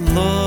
Lord.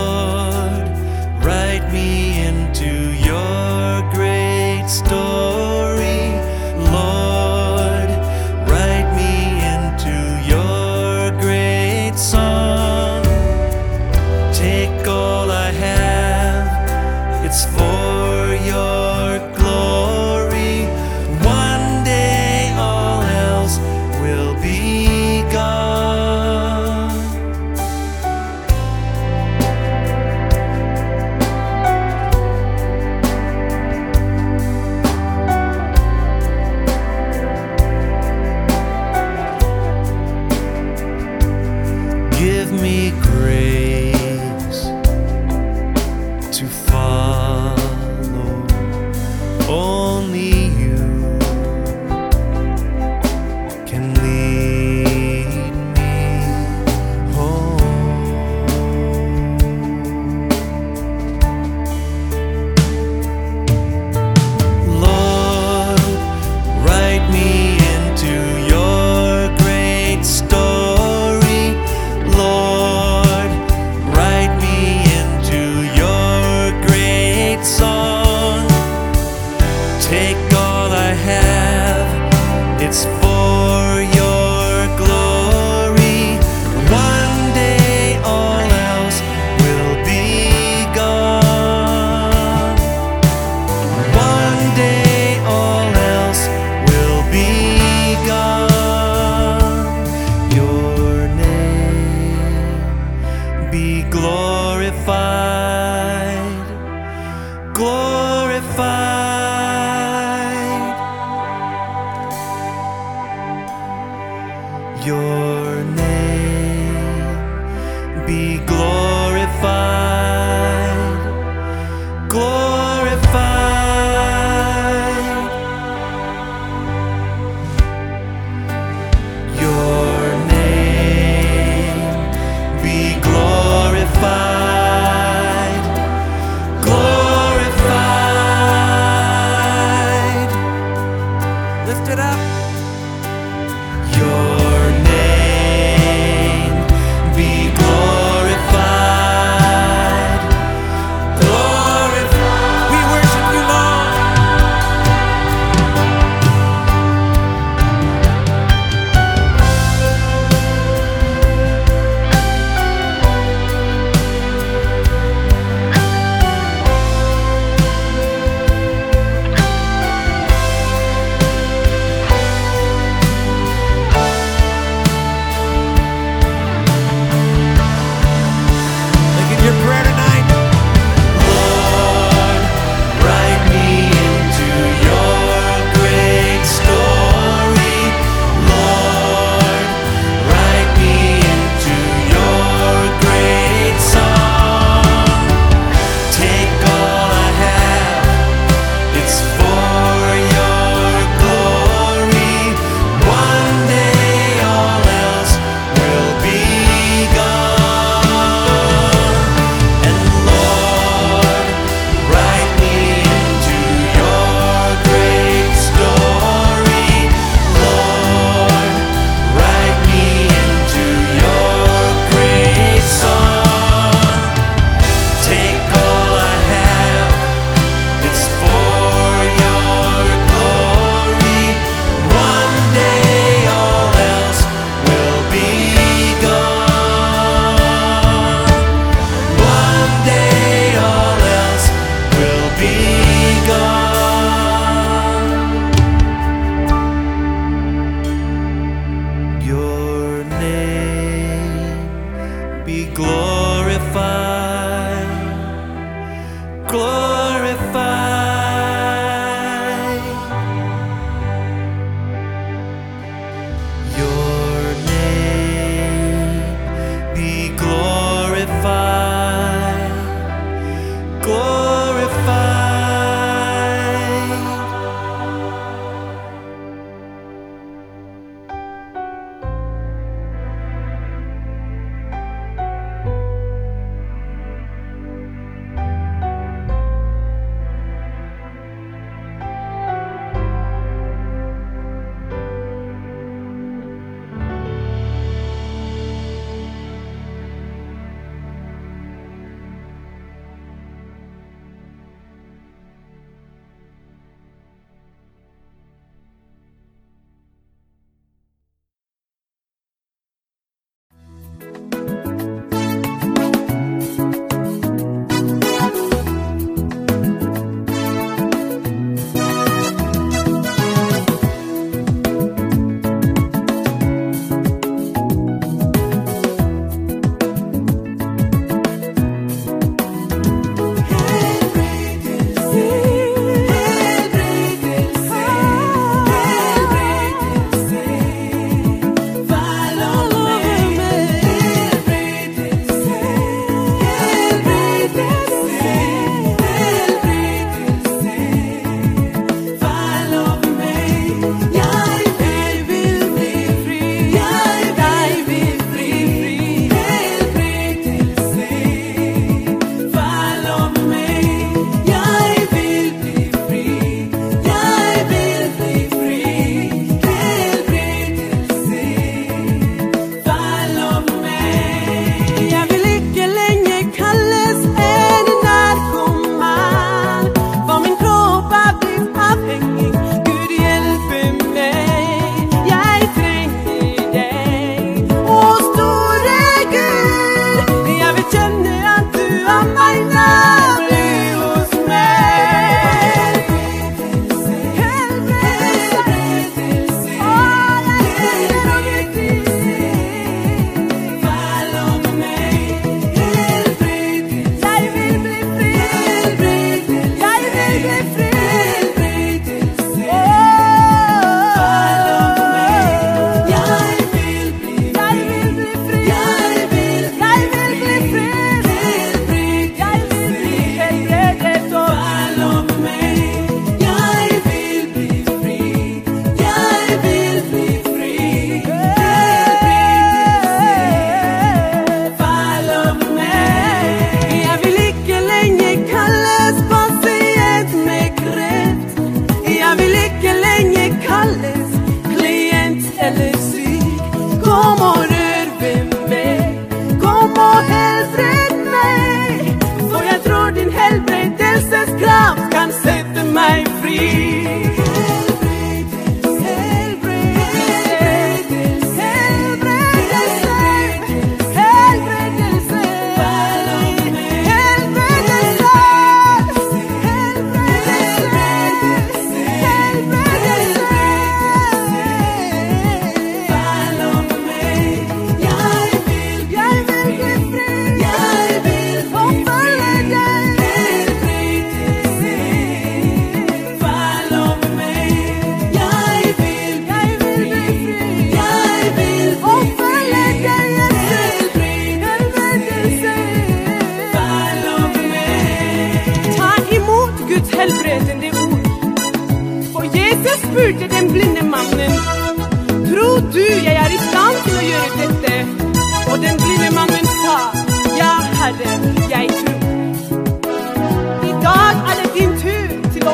出发。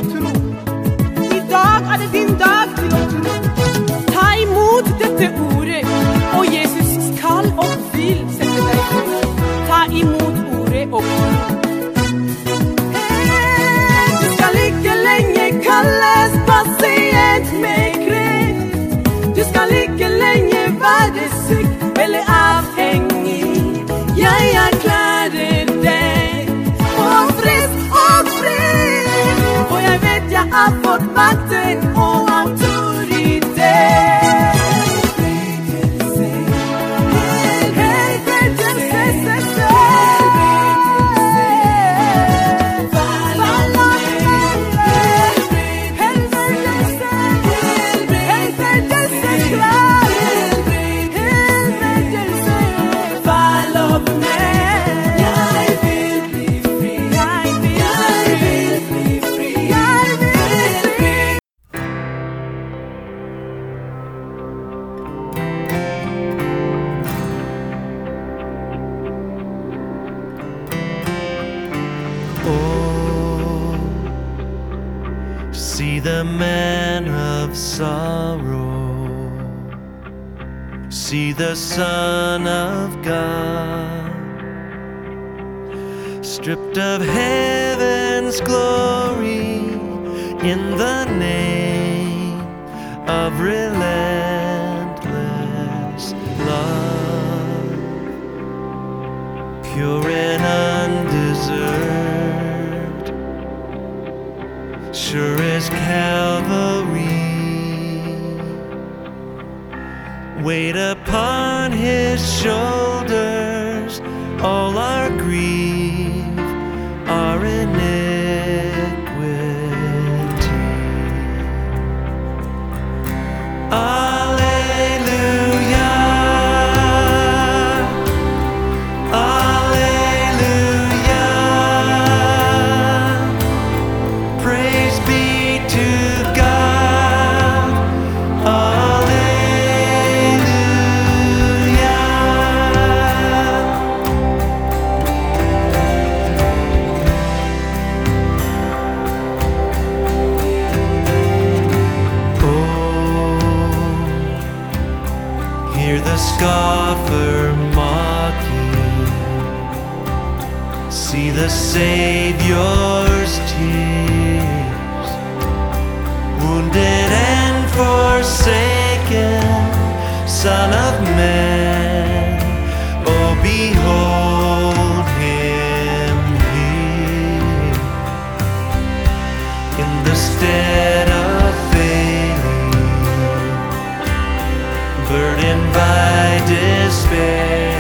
Tur jeg vet jeg har fått of relentless burdened by despair.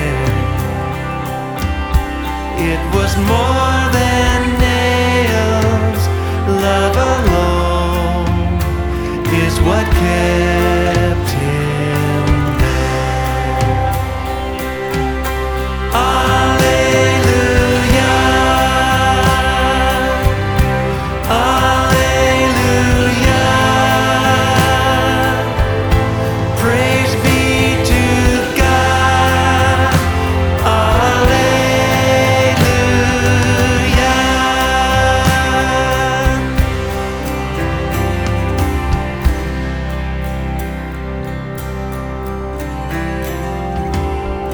It was more than nails, love alone is what kept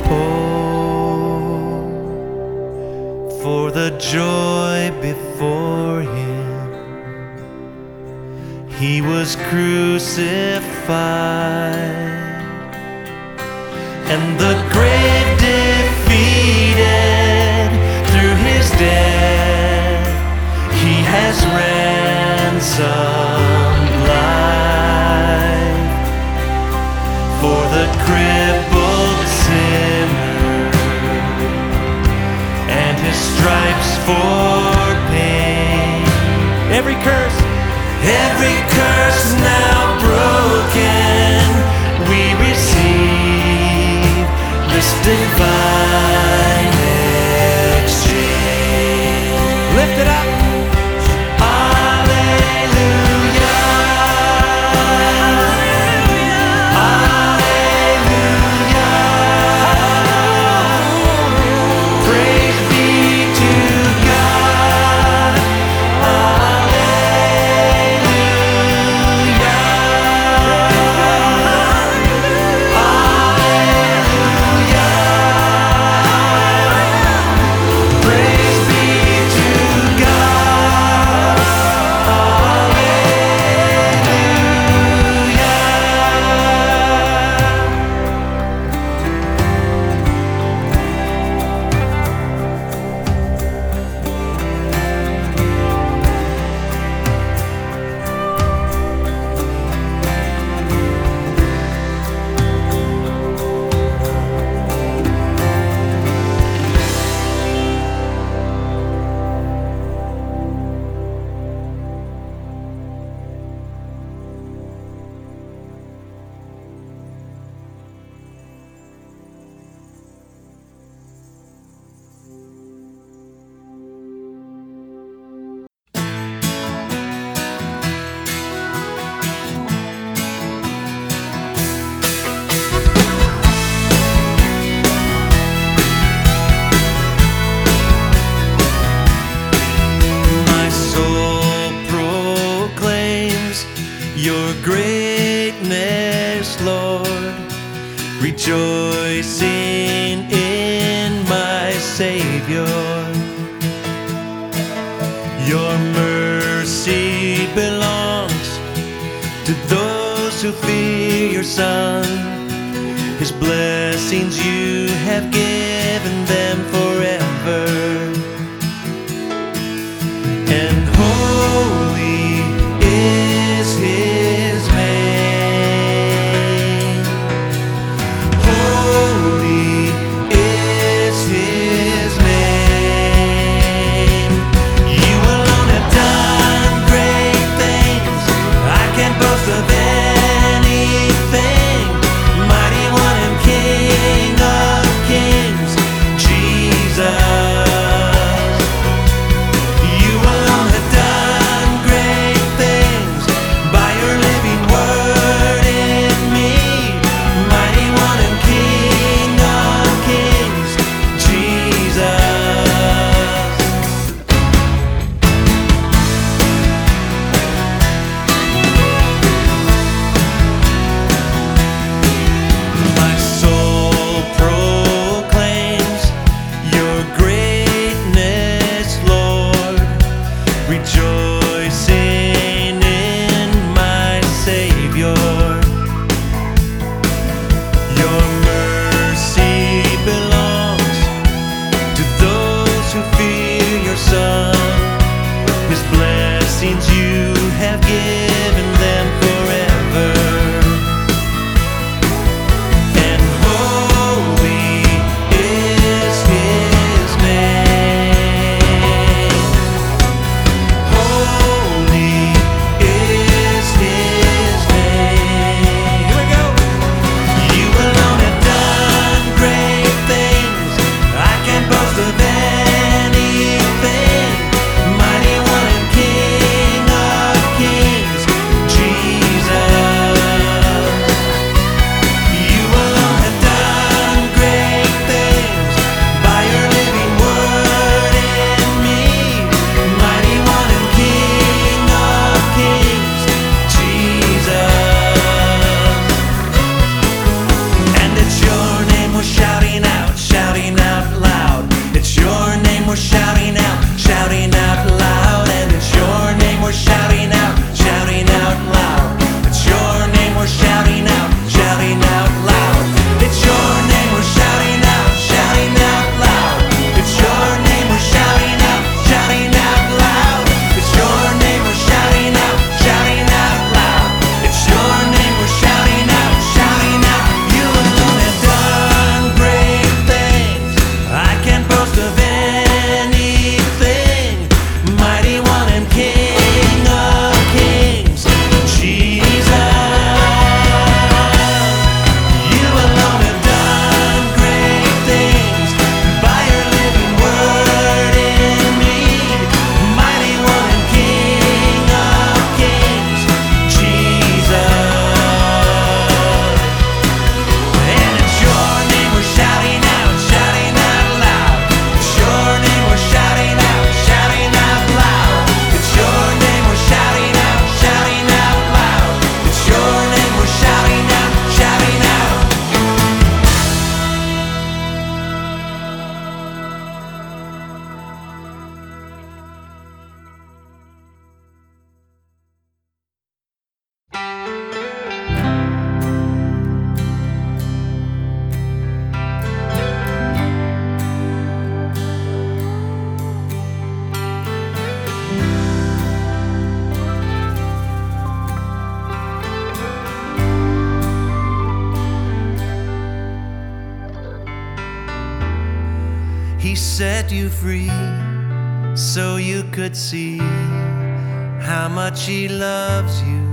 Oh, for the joy before him, he was crucified, and the grave defeated through his death. He has ransomed life for the crippled stripes for pain. Every curse, every curse now broken, we receive this divine rejoicing in my Savior. Your mercy belongs to those who fear your Son. His blessings you have given them for. set you free so you could see how much he loves you.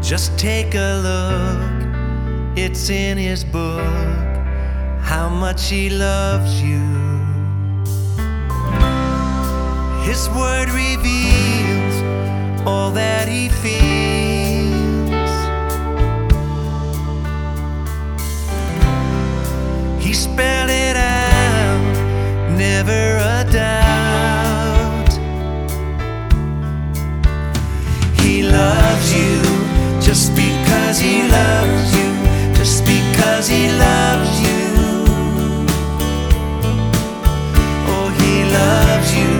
Just take a look, it's in his book, how much he loves you. His word reveals all that he feels. spell it out, never a doubt. He loves you just because he loves you, just because he loves you. Oh, he loves you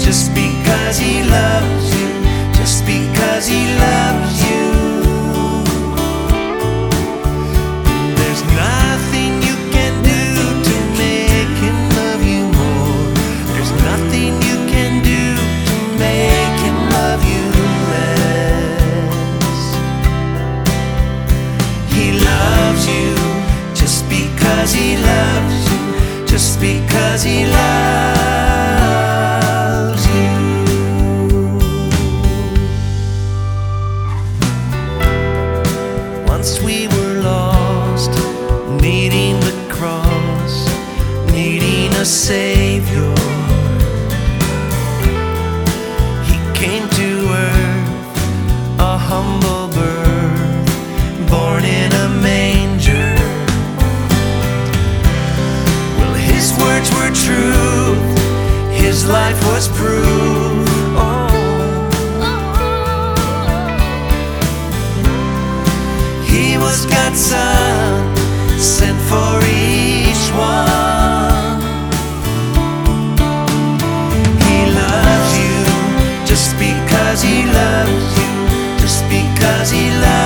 just because he loves you, just because he loves you. life was proof. Oh. He was God's son, sent for each one. He loves you just because he loves you, just because he loves you.